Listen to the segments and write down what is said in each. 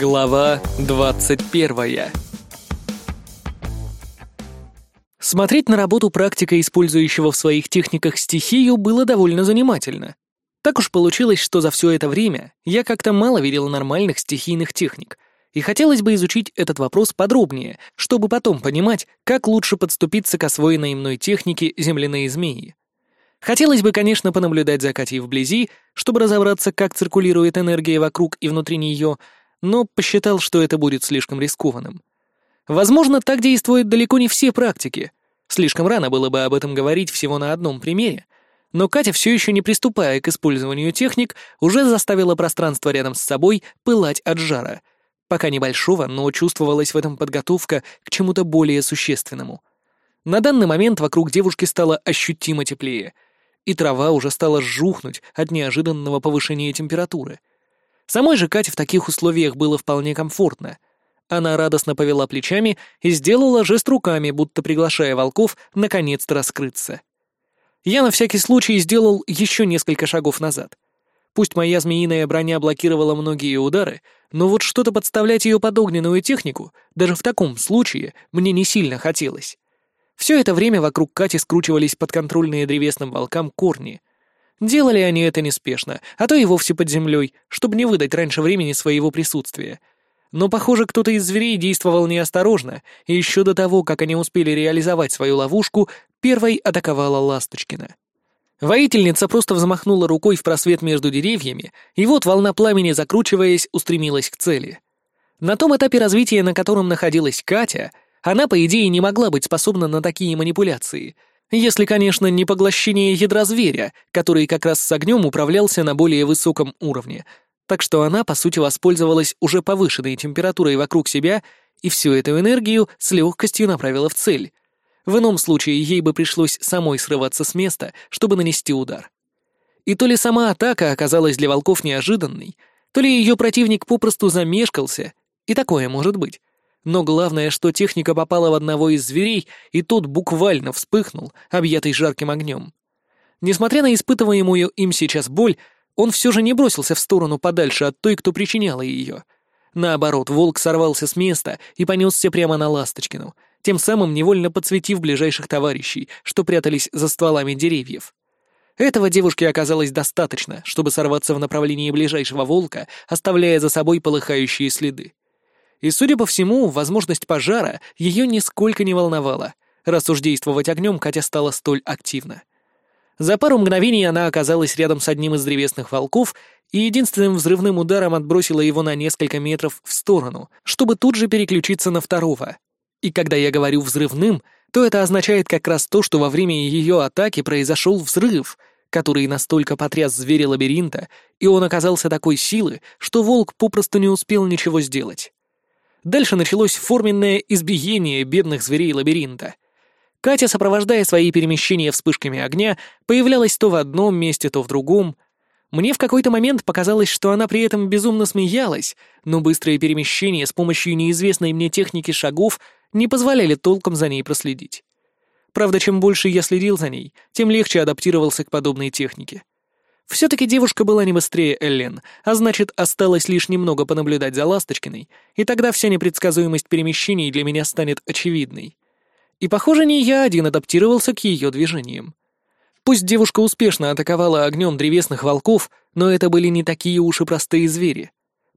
Глава 21 Смотреть на работу практика, использующего в своих техниках стихию, было довольно занимательно. Так уж получилось, что за все это время я как-то мало видел нормальных стихийных техник, и хотелось бы изучить этот вопрос подробнее, чтобы потом понимать, как лучше подступиться к освоенной мной технике земляные змеи. Хотелось бы, конечно, понаблюдать за Катей вблизи, чтобы разобраться, как циркулирует энергия вокруг и внутри нее, но посчитал, что это будет слишком рискованным. Возможно, так действуют далеко не все практики. Слишком рано было бы об этом говорить всего на одном примере, но Катя, все еще не приступая к использованию техник, уже заставила пространство рядом с собой пылать от жара. Пока небольшого, но чувствовалась в этом подготовка к чему-то более существенному. На данный момент вокруг девушки стало ощутимо теплее, и трава уже стала жухнуть от неожиданного повышения температуры — Самой же Кате в таких условиях было вполне комфортно. Она радостно повела плечами и сделала жест руками, будто приглашая волков наконец-то раскрыться. Я на всякий случай сделал еще несколько шагов назад. Пусть моя змеиная броня блокировала многие удары, но вот что-то подставлять ее под огненную технику, даже в таком случае, мне не сильно хотелось. Все это время вокруг Кати скручивались подконтрольные древесным волкам корни — Делали они это неспешно, а то и вовсе под землей, чтобы не выдать раньше времени своего присутствия. Но, похоже, кто-то из зверей действовал неосторожно, и еще до того, как они успели реализовать свою ловушку, первой атаковала Ласточкина. Воительница просто взмахнула рукой в просвет между деревьями, и вот волна пламени, закручиваясь, устремилась к цели. На том этапе развития, на котором находилась Катя, она, по идее, не могла быть способна на такие манипуляции — если, конечно, не поглощение ядра зверя, который как раз с огнем управлялся на более высоком уровне. Так что она, по сути, воспользовалась уже повышенной температурой вокруг себя и всю эту энергию с легкостью направила в цель. В ином случае ей бы пришлось самой срываться с места, чтобы нанести удар. И то ли сама атака оказалась для волков неожиданной, то ли ее противник попросту замешкался, и такое может быть. Но главное, что техника попала в одного из зверей, и тот буквально вспыхнул, объятый жарким огнем. Несмотря на испытываемую им сейчас боль, он все же не бросился в сторону подальше от той, кто причиняла ее. Наоборот, волк сорвался с места и понесся прямо на Ласточкину, тем самым невольно подсветив ближайших товарищей, что прятались за стволами деревьев. Этого девушке оказалось достаточно, чтобы сорваться в направлении ближайшего волка, оставляя за собой полыхающие следы. И, судя по всему, возможность пожара ее нисколько не волновала, раз уж действовать огнем Катя стала столь активно. За пару мгновений она оказалась рядом с одним из древесных волков и единственным взрывным ударом отбросила его на несколько метров в сторону, чтобы тут же переключиться на второго. И когда я говорю «взрывным», то это означает как раз то, что во время ее атаки произошел взрыв, который настолько потряс зверя лабиринта, и он оказался такой силы, что волк попросту не успел ничего сделать. Дальше началось форменное избиение бедных зверей лабиринта. Катя, сопровождая свои перемещения вспышками огня, появлялась то в одном месте, то в другом. Мне в какой-то момент показалось, что она при этом безумно смеялась, но быстрые перемещения с помощью неизвестной мне техники шагов не позволяли толком за ней проследить. Правда, чем больше я следил за ней, тем легче адаптировался к подобной технике. Все-таки девушка была не быстрее Эллен, а значит, осталось лишь немного понаблюдать за Ласточкиной, и тогда вся непредсказуемость перемещений для меня станет очевидной. И, похоже, не я один адаптировался к ее движениям. Пусть девушка успешно атаковала огнем древесных волков, но это были не такие уж и простые звери.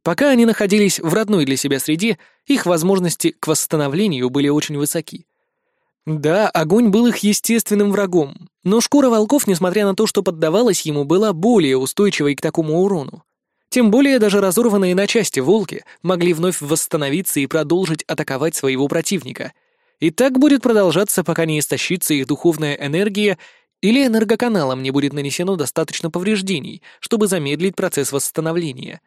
Пока они находились в родной для себя среде, их возможности к восстановлению были очень высоки. Да, огонь был их естественным врагом, но шкура волков, несмотря на то, что поддавалась ему, была более устойчивой к такому урону. Тем более даже разорванные на части волки могли вновь восстановиться и продолжить атаковать своего противника. И так будет продолжаться, пока не истощится их духовная энергия или энергоканалам не будет нанесено достаточно повреждений, чтобы замедлить процесс восстановления.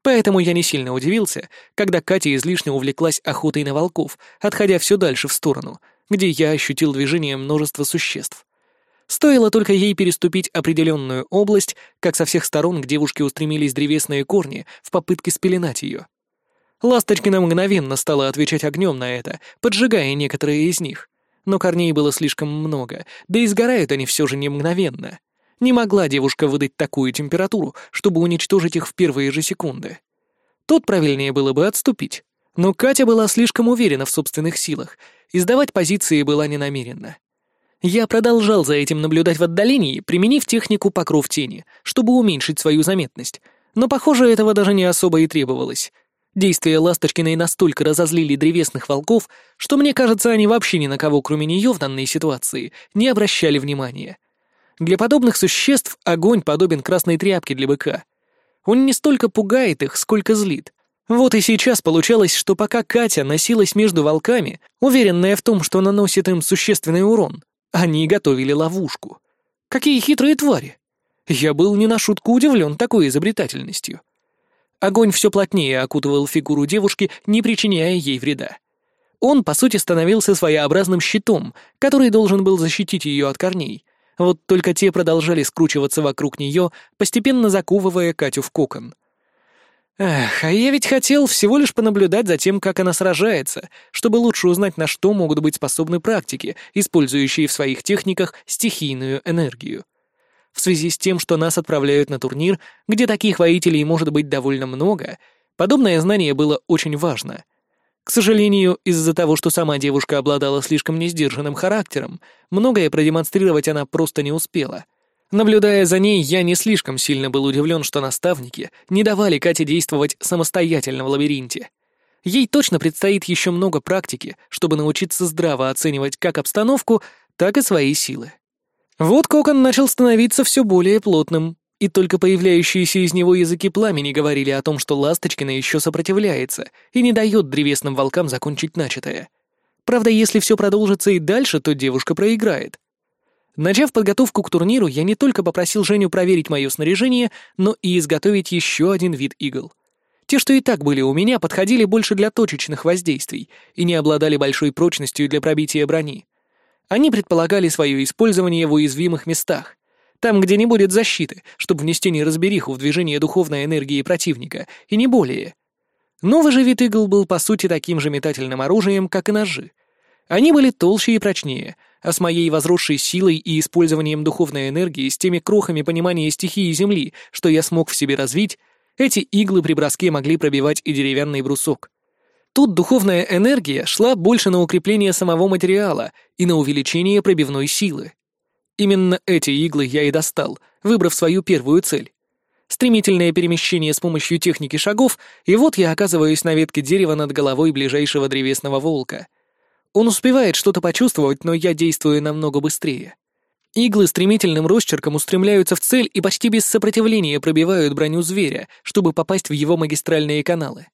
Поэтому я не сильно удивился, когда Катя излишне увлеклась охотой на волков, отходя все дальше в сторону — где я ощутил движение множества существ. Стоило только ей переступить определенную область, как со всех сторон к девушке устремились древесные корни в попытке спеленать ее. Ласточкина мгновенно стала отвечать огнем на это, поджигая некоторые из них. Но корней было слишком много, да и сгорают они все же не мгновенно. Не могла девушка выдать такую температуру, чтобы уничтожить их в первые же секунды. Тут правильнее было бы отступить. Но Катя была слишком уверена в собственных силах, и сдавать позиции была не намерена. Я продолжал за этим наблюдать в отдалении, применив технику покров тени, чтобы уменьшить свою заметность. Но, похоже, этого даже не особо и требовалось. Действия Ласточкиной настолько разозлили древесных волков, что, мне кажется, они вообще ни на кого, кроме нее в данной ситуации, не обращали внимания. Для подобных существ огонь подобен красной тряпке для быка. Он не столько пугает их, сколько злит. Вот и сейчас получалось, что пока Катя носилась между волками, уверенная в том, что наносит им существенный урон, они готовили ловушку. Какие хитрые твари! Я был не на шутку удивлен такой изобретательностью. Огонь все плотнее окутывал фигуру девушки, не причиняя ей вреда. Он, по сути, становился своеобразным щитом, который должен был защитить ее от корней. Вот только те продолжали скручиваться вокруг нее, постепенно заковывая Катю в кокон. Эх, а я ведь хотел всего лишь понаблюдать за тем, как она сражается, чтобы лучше узнать, на что могут быть способны практики, использующие в своих техниках стихийную энергию. В связи с тем, что нас отправляют на турнир, где таких воителей может быть довольно много, подобное знание было очень важно. К сожалению, из-за того, что сама девушка обладала слишком несдержанным характером, многое продемонстрировать она просто не успела. Наблюдая за ней, я не слишком сильно был удивлен, что наставники не давали Кате действовать самостоятельно в лабиринте. Ей точно предстоит еще много практики, чтобы научиться здраво оценивать как обстановку, так и свои силы. Вот кокон начал становиться все более плотным, и только появляющиеся из него языки пламени говорили о том, что Ласточкина еще сопротивляется и не дает древесным волкам закончить начатое. Правда, если все продолжится и дальше, то девушка проиграет. Начав подготовку к турниру, я не только попросил Женю проверить мое снаряжение, но и изготовить еще один вид игл. Те, что и так были у меня, подходили больше для точечных воздействий и не обладали большой прочностью для пробития брони. Они предполагали свое использование в уязвимых местах, там, где не будет защиты, чтобы внести неразбериху в движение духовной энергии противника, и не более. Новый же вид игл был, по сути, таким же метательным оружием, как и ножи. Они были толще и прочнее, а с моей возросшей силой и использованием духовной энергии, с теми крохами понимания стихии Земли, что я смог в себе развить, эти иглы при броске могли пробивать и деревянный брусок. Тут духовная энергия шла больше на укрепление самого материала и на увеличение пробивной силы. Именно эти иглы я и достал, выбрав свою первую цель. Стремительное перемещение с помощью техники шагов, и вот я оказываюсь на ветке дерева над головой ближайшего древесного волка. Он успевает что-то почувствовать, но я действую намного быстрее. Иглы стремительным росчерком устремляются в цель и почти без сопротивления пробивают броню зверя, чтобы попасть в его магистральные каналы.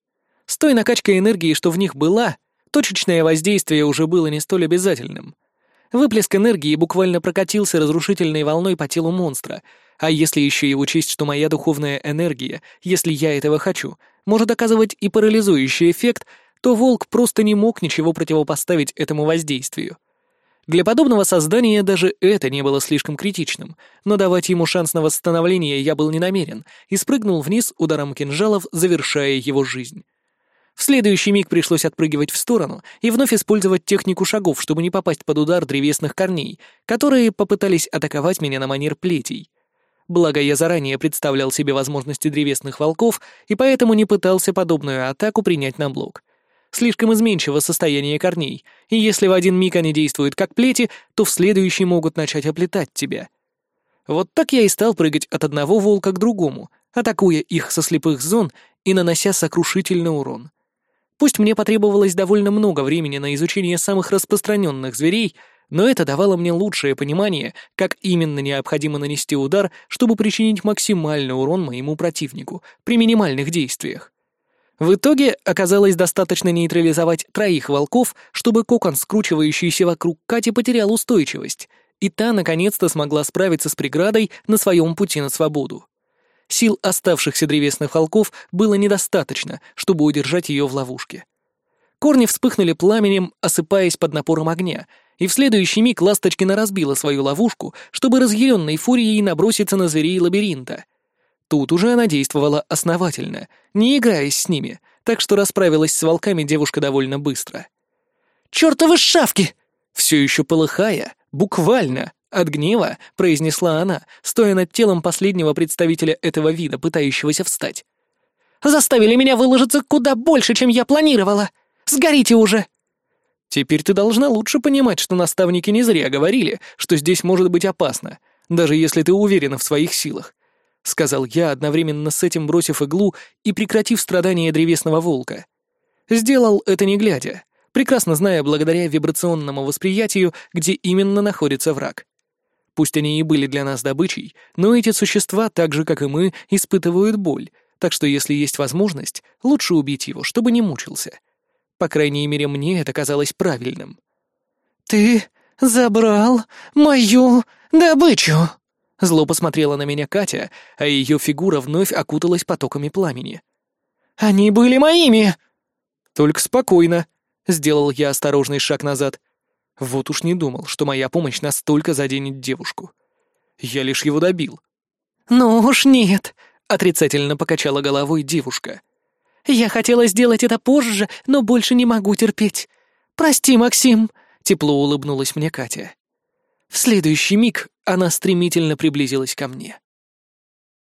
С той накачкой энергии, что в них была, точечное воздействие уже было не столь обязательным. Выплеск энергии буквально прокатился разрушительной волной по телу монстра, а если еще и учесть, что моя духовная энергия, если я этого хочу, может оказывать и парализующий эффект, то волк просто не мог ничего противопоставить этому воздействию. Для подобного создания даже это не было слишком критичным, но давать ему шанс на восстановление я был не намерен и спрыгнул вниз ударом кинжалов, завершая его жизнь. В следующий миг пришлось отпрыгивать в сторону и вновь использовать технику шагов, чтобы не попасть под удар древесных корней, которые попытались атаковать меня на манер плетей. Благо, я заранее представлял себе возможности древесных волков и поэтому не пытался подобную атаку принять на блок. Слишком изменчиво состояние корней, и если в один миг они действуют как плети, то в следующий могут начать оплетать тебя. Вот так я и стал прыгать от одного волка к другому, атакуя их со слепых зон и нанося сокрушительный урон. Пусть мне потребовалось довольно много времени на изучение самых распространенных зверей, но это давало мне лучшее понимание, как именно необходимо нанести удар, чтобы причинить максимальный урон моему противнику при минимальных действиях. В итоге оказалось достаточно нейтрализовать троих волков, чтобы кокон, скручивающийся вокруг Кати, потерял устойчивость, и та наконец-то смогла справиться с преградой на своем пути на свободу. Сил оставшихся древесных волков было недостаточно, чтобы удержать ее в ловушке. Корни вспыхнули пламенем, осыпаясь под напором огня, и в следующий миг Ласточкина разбила свою ловушку, чтобы разъяренной фурией наброситься на зверей лабиринта. Тут уже она действовала основательно, не играясь с ними, так что расправилась с волками девушка довольно быстро. «Чёртовы шавки!» Все еще полыхая, буквально, от гнева произнесла она, стоя над телом последнего представителя этого вида, пытающегося встать. Заставили меня выложиться куда больше, чем я планировала! Сгорите уже!» «Теперь ты должна лучше понимать, что наставники не зря говорили, что здесь может быть опасно, даже если ты уверена в своих силах», — сказал я, одновременно с этим бросив иглу и прекратив страдания древесного волка. Сделал это не глядя, прекрасно зная благодаря вибрационному восприятию, где именно находится враг. Пусть они и были для нас добычей, но эти существа, так же как и мы, испытывают боль, так что если есть возможность, лучше убить его, чтобы не мучился. По крайней мере, мне это казалось правильным. «Ты забрал мою добычу!» Зло посмотрела на меня Катя, а ее фигура вновь окуталась потоками пламени. «Они были моими!» «Только спокойно», — сделал я осторожный шаг назад. Вот уж не думал, что моя помощь настолько заденет девушку. Я лишь его добил. «Ну уж нет», — отрицательно покачала головой девушка. «Я хотела сделать это позже, но больше не могу терпеть. Прости, Максим», — тепло улыбнулась мне Катя. Следующий миг она стремительно приблизилась ко мне.